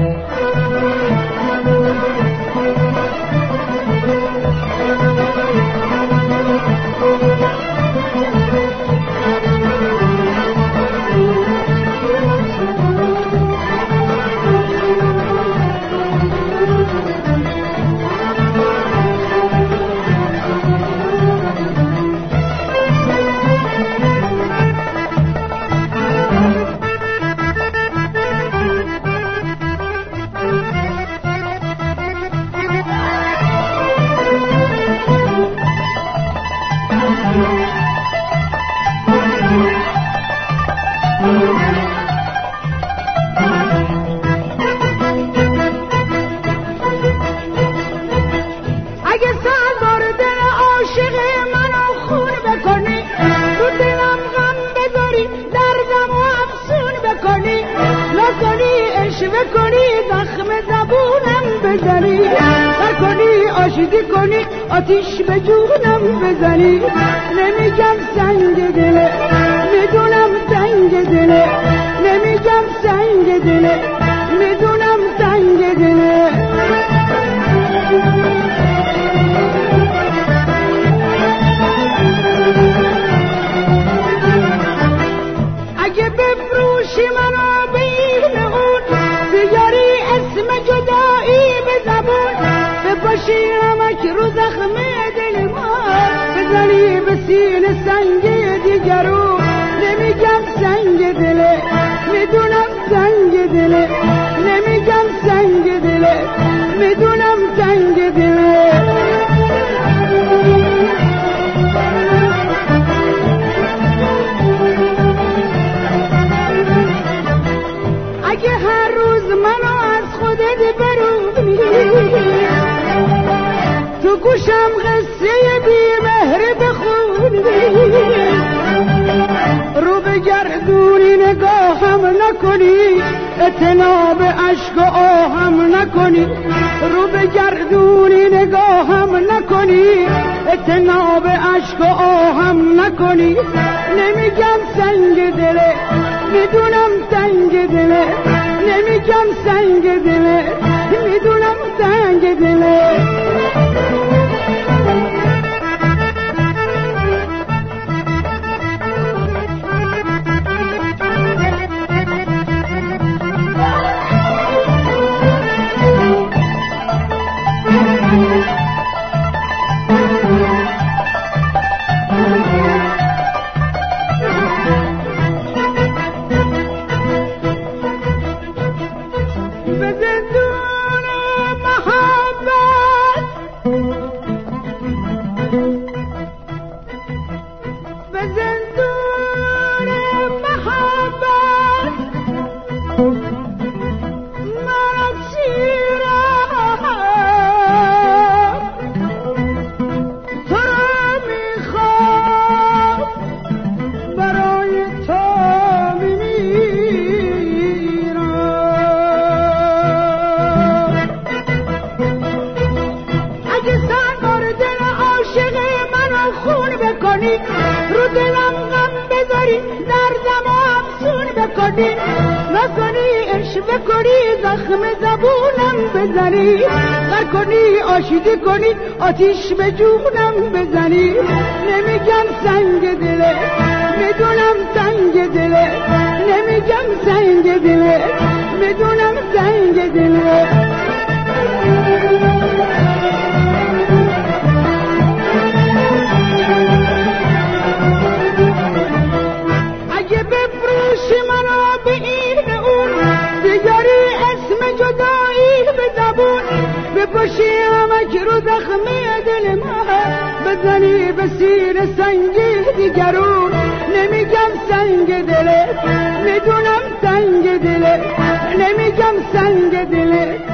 Thank you. بزنی؟ نکنی آشیدی کنی آتیش به جونم بزنی؟ نمیگم سنگ دله بپاشی نمک رو زخم دل ما. بزنی به سینه سنگ دیگرون نمیگم سنگ دله می‌دونم سنگ دله نمیگم سنگ دله می‌دونم سنگ دله اگه هر روز منو از خودت برونی تو گوشم قصه بی مهر بخونی رو بگردونی نگاهم نکنی اتناب عشق و آهم نکنی. رو بگردونی نگاهم نکنی اتناب عشق و آهم نکنی. نمیگم سنگ دله می‌دونم تنگ دله نمیگم سنگ دله دردم و افسون بکنی نکنی اشوه کنی زخم زبونم بزنی. نکنی آشیدی کنی آتیش به جونم بزنی. نمیگم سنگ دله می‌دونم سنگ دله نمیگم سنگ دله می‌دونم سنگ دله بپاشی همک رو زخم دل ما. بزنی به سیر سنگی دیگرون. نمیگم سنگ دله می‌دونم سنگ دله نمیگم سنگ می‌دونم